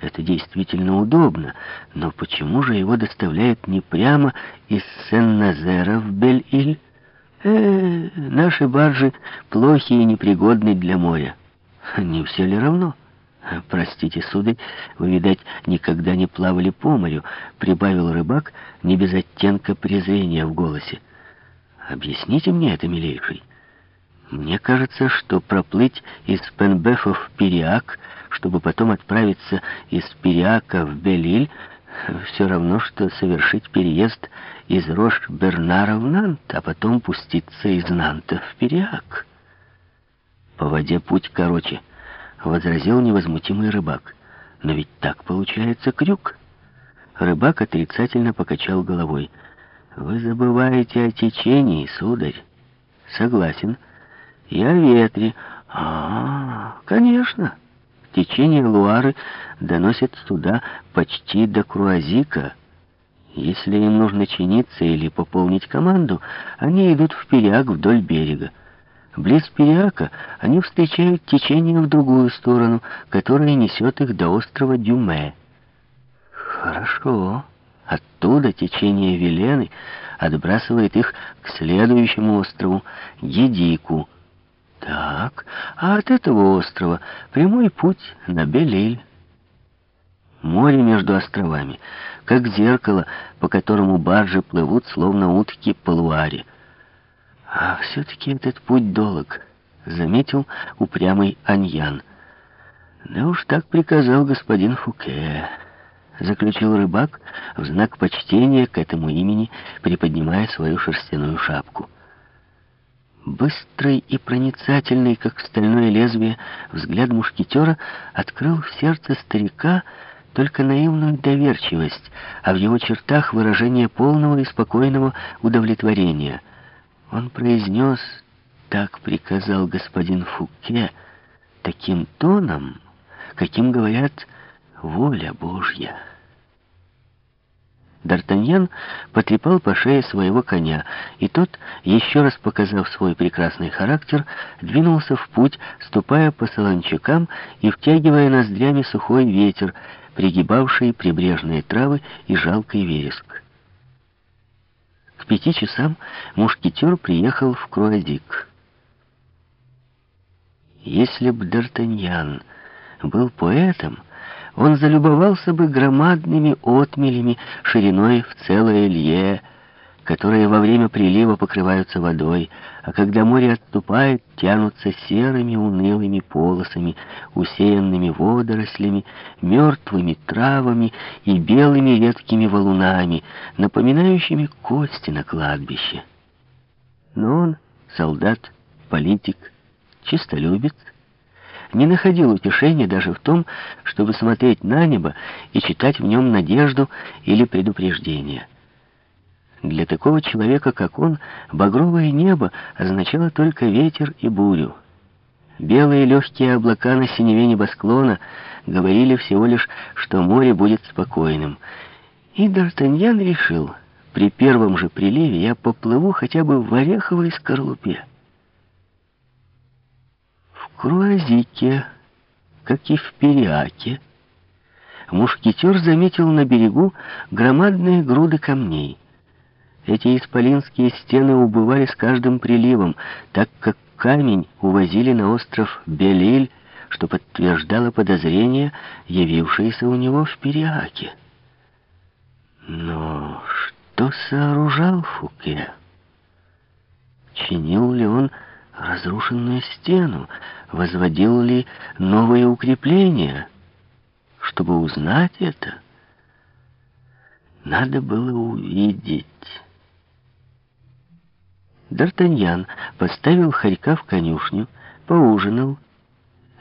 Это действительно удобно, но почему же его доставляют не прямо из Сен-Назера в Бель-Иль? Э, наши баржи плохи и непригодны для моря. Не все ли равно? Простите, сударь, вы, видать, никогда не плавали по морю, прибавил рыбак не без оттенка презрения в голосе. Объясните мне это, милейший. Мне кажется, что проплыть из Пенбефа в Периак, чтобы потом отправиться из Периака в Белиль, все равно, что совершить переезд из Рош-Бернара в Нант, а потом пуститься из Нанта в Периак. По воде путь короче, возразил невозмутимый рыбак. Но ведь так получается крюк. Рыбак отрицательно покачал головой. Вы забываете о течении, сударь. Согласен. И о ветре. А, конечно. Течение Луары доносит сюда почти до Круазика. Если им нужно чиниться или пополнить команду, они идут в Периак вдоль берега. Близ Периака они встречают течение в другую сторону, которое несет их до острова Дюме. Хорошо. Оттуда течение Велены отбрасывает их к следующему острову, Едику. Так, а от этого острова прямой путь на Белиль. Море между островами, как зеркало, по которому баржи плывут, словно утки по луаре. А все-таки этот путь долг, заметил упрямый Аньян. Да уж так приказал господин Фуке заключил рыбак в знак почтения к этому имени, приподнимая свою шерстяную шапку. Быстрый и проницательный, как стальное лезвие, взгляд мушкетера открыл в сердце старика только наивную доверчивость, а в его чертах выражение полного и спокойного удовлетворения. Он произнес, так приказал господин Фуке, таким тоном, каким говорят «воля Божья». Д'Артаньян потрепал по шее своего коня, и тот, еще раз показав свой прекрасный характер, двинулся в путь, ступая по солончакам и втягивая ноздрями сухой ветер, пригибавший прибрежные травы и жалкий вереск. К пяти часам мушкетер приехал в Круазик. Если б Д'Артаньян был поэтом, он залюбовался бы громадными отмелями шириной в целое лье, которые во время прилива покрываются водой, а когда море отступает, тянутся серыми унылыми полосами, усеянными водорослями, мертвыми травами и белыми редкими валунами, напоминающими кости на кладбище. Но он солдат, политик, чистолюбец, не находил утешения даже в том, чтобы смотреть на небо и читать в нем надежду или предупреждение. Для такого человека, как он, багровое небо означало только ветер и бурю. Белые легкие облака на синеве небосклона говорили всего лишь, что море будет спокойным. И Д'Артаньян решил, при первом же приливе я поплыву хотя бы в ореховой скорлупе. Круазике, как и в Периаке, мушкетер заметил на берегу громадные груды камней. Эти исполинские стены убывали с каждым приливом, так как камень увозили на остров Белиль, что подтверждало подозрение, явившееся у него в Периаке. Но что сооружал Фуке? Чинил ли он разрушенную стену, возводил ли новые укрепления. Чтобы узнать это, надо было увидеть. Д'Артаньян поставил хорька в конюшню, поужинал,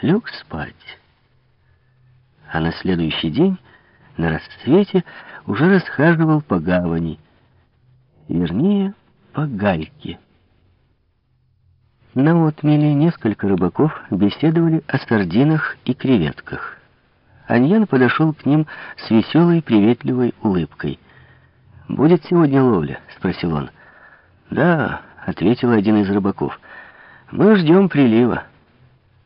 лег спать. А на следующий день, на рассвете, уже расхаживал по гавани, вернее, по гальке. На отмеле несколько рыбаков беседовали о сардинах и креветках. Аньян подошел к ним с веселой, приветливой улыбкой. «Будет сегодня ловля?» — спросил он. «Да», — ответил один из рыбаков. «Мы ждем прилива».